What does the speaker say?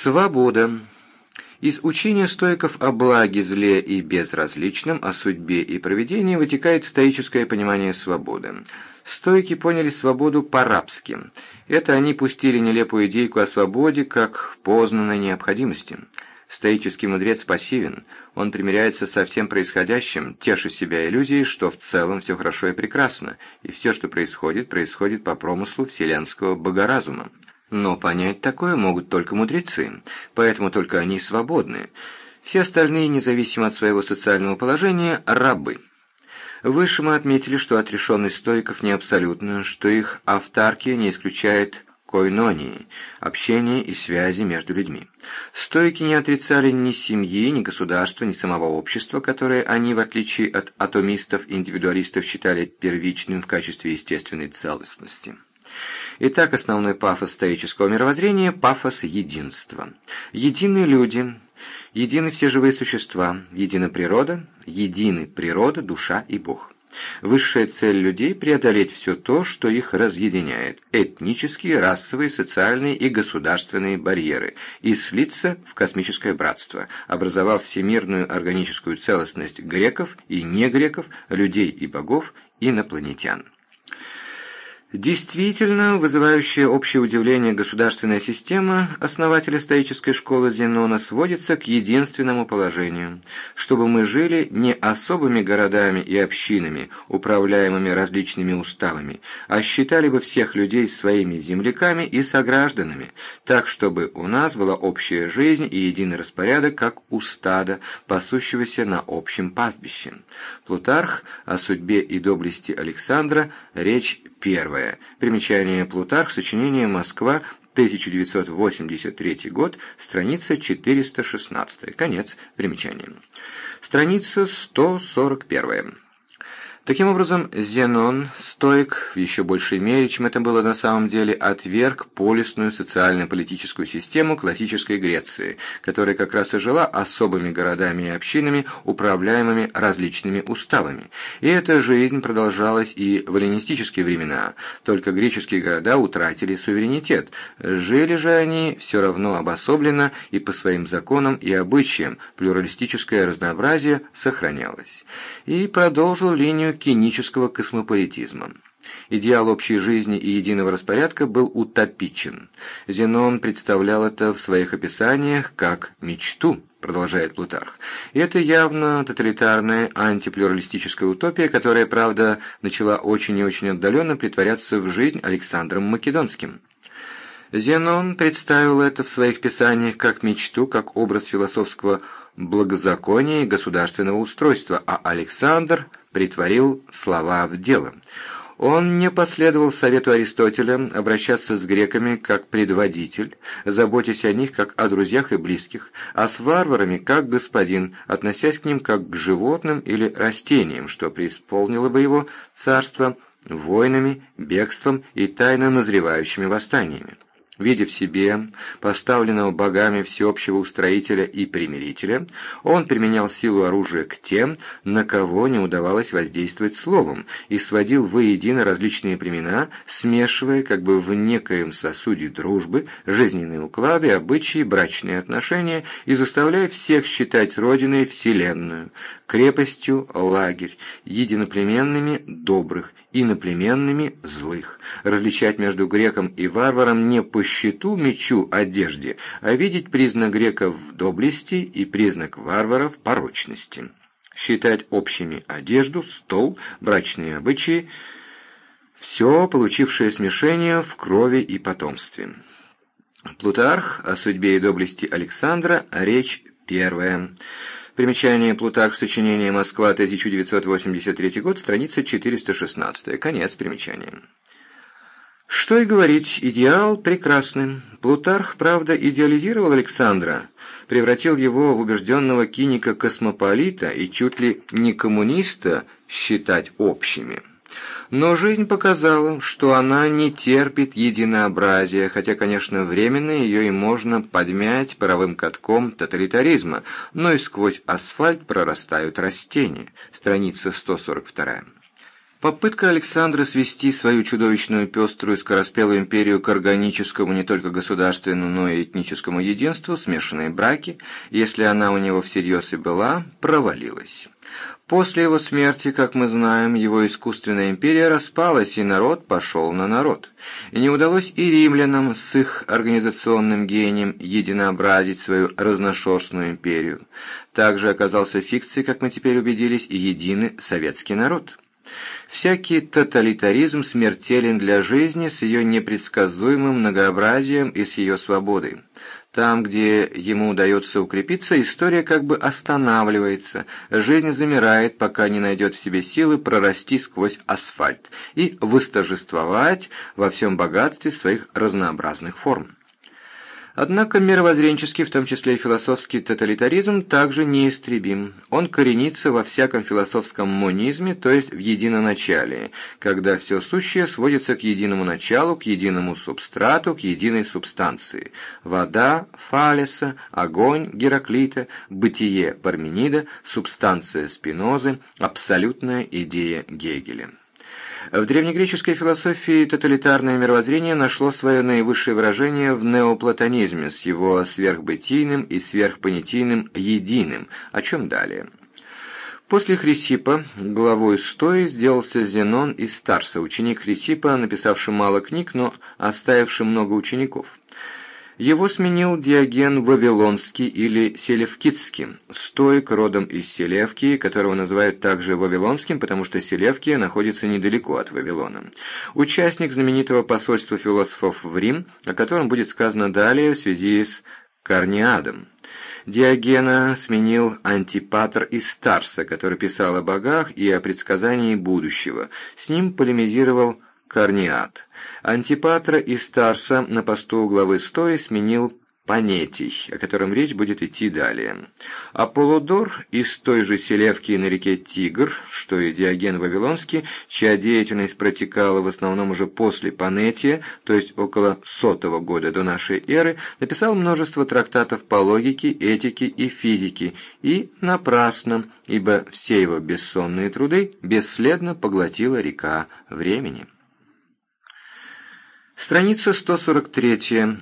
Свобода. Из учения стоиков о благе, зле и безразличном, о судьбе и проведении вытекает стоическое понимание свободы. Стойки поняли свободу по-рабски. Это они пустили нелепую идейку о свободе как познанной необходимости. Стоический мудрец пассивен, он примиряется со всем происходящим, теша себя иллюзией, что в целом все хорошо и прекрасно, и все, что происходит, происходит по промыслу вселенского богоразума. Но понять такое могут только мудрецы, поэтому только они свободны. Все остальные, независимо от своего социального положения, рабы. Выше мы отметили, что отрешенность стойков не абсолютна, что их автаркия не исключает койнонии, общения и связи между людьми. Стойки не отрицали ни семьи, ни государства, ни самого общества, которое они, в отличие от атомистов-индивидуалистов, считали первичным в качестве естественной целостности. Итак, основной пафос стоического мировоззрения – пафос единства. Едины люди, едины все живые существа, едина природа, едины природа, душа и Бог. Высшая цель людей – преодолеть все то, что их разъединяет – этнические, расовые, социальные и государственные барьеры, и слиться в космическое братство, образовав всемирную органическую целостность греков и негреков, людей и богов, инопланетян. Действительно, вызывающая общее удивление государственная система основателя стоической школы Зенона сводится к единственному положению, чтобы мы жили не особыми городами и общинами, управляемыми различными уставами, а считали бы всех людей своими земляками и согражданами, так, чтобы у нас была общая жизнь и единый распорядок, как у стада, пасущегося на общем пастбище. Плутарх о судьбе и доблести Александра, речь первая. Примечание Плутарх, сочинение «Москва», 1983 год, страница 416. Конец примечания. Страница 141. Таким образом, Зенон, стоик, в еще большей мере, чем это было на самом деле, отверг полисную социально-политическую систему классической Греции, которая как раз и жила особыми городами и общинами, управляемыми различными уставами. И эта жизнь продолжалась и в эллинистические времена, только греческие города утратили суверенитет. Жили же они все равно обособленно и по своим законам и обычаям, плюралистическое разнообразие сохранялось. И продолжил линию кинического космополитизма. Идеал общей жизни и единого распорядка был утопичен. Зенон представлял это в своих описаниях как мечту, продолжает Плутарх. И это явно тоталитарная антиплюралистическая утопия, которая, правда, начала очень и очень отдаленно притворяться в жизнь Александром Македонским. Зенон представил это в своих писаниях как мечту, как образ философского благозакония и государственного устройства, а Александр притворил слова в дело. Он не последовал совету Аристотеля обращаться с греками как предводитель, заботясь о них как о друзьях и близких, а с варварами как господин, относясь к ним как к животным или растениям, что преисполнило бы его царство войнами, бегством и тайно назревающими восстаниями видя в себе поставленного богами всеобщего устроителя и примирителя, он применял силу оружия к тем, на кого не удавалось воздействовать словом, и сводил воедино различные племена, смешивая как бы в некоем сосуде дружбы жизненные уклады, обычаи, брачные отношения и заставляя всех считать родиной вселенную, крепостью лагерь, единоплеменными добрых, иноплеменными злых, различать между греком и варваром не по щиту, мечу, одежде, а видеть признак греков в доблести и признак варваров порочности. Считать общими одежду, стол, брачные обычаи, все получившее смешение в крови и потомстве. Плутарх о судьбе и доблести Александра, речь первая. Примечание Плутарх, сочинение «Москва», 1983 год, страница 416. Конец примечания. Что и говорить, идеал прекрасный. Плутарх, правда, идеализировал Александра, превратил его в убежденного киника-космополита и чуть ли не коммуниста считать общими. Но жизнь показала, что она не терпит единообразия, хотя, конечно, временно ее и можно подмять паровым катком тоталитаризма, но и сквозь асфальт прорастают растения. Страница 142. Попытка Александра свести свою чудовищную пеструю скороспелую империю к органическому не только государственному, но и этническому единству, смешанные браки, если она у него всерьез и была, провалилась. После его смерти, как мы знаем, его искусственная империя распалась, и народ пошел на народ. И не удалось и римлянам с их организационным гением единообразить свою разношерстную империю. Также оказался фикцией, как мы теперь убедились, и единый советский народ. Всякий тоталитаризм смертелен для жизни с ее непредсказуемым многообразием и с ее свободой. Там, где ему удается укрепиться, история как бы останавливается, жизнь замирает, пока не найдет в себе силы прорасти сквозь асфальт и восторжествовать во всем богатстве своих разнообразных форм. Однако мировоззренческий, в том числе и философский тоталитаризм, также неистребим. Он коренится во всяком философском монизме, то есть в единоначалии, когда все сущее сводится к единому началу, к единому субстрату, к единой субстанции. Вода Фалеса, огонь Гераклита, бытие Парменида, субстанция Спинозы, абсолютная идея Гегеля. В древнегреческой философии тоталитарное мировоззрение нашло свое наивысшее выражение в неоплатонизме с его сверхбытийным и сверхпонятийным единым, о чем далее. После Хрисипа главой стои сделался Зенон из Тарса, ученик Хрисипа, написавший мало книг, но оставивший много учеников. Его сменил Диоген Вавилонский или Селевкидский, стоик родом из Селевкии, которого называют также Вавилонским, потому что Селевкия находится недалеко от Вавилона. Участник знаменитого посольства философов в Рим, о котором будет сказано далее в связи с Карниадом. Диогена сменил Антипатр из Старса, который писал о богах и о предсказании будущего. С ним полемизировал Корниат. Антипатра и Старса на посту главы стои сменил Панетий, о котором речь будет идти далее. Аполлодор из той же Селевки на реке Тигр, что и Диоген Вавилонский, чья деятельность протекала в основном уже после Панетия, то есть около сотого года до нашей эры, написал множество трактатов по логике, этике и физике, и напрасно, ибо все его бессонные труды бесследно поглотила река времени. Страница 143.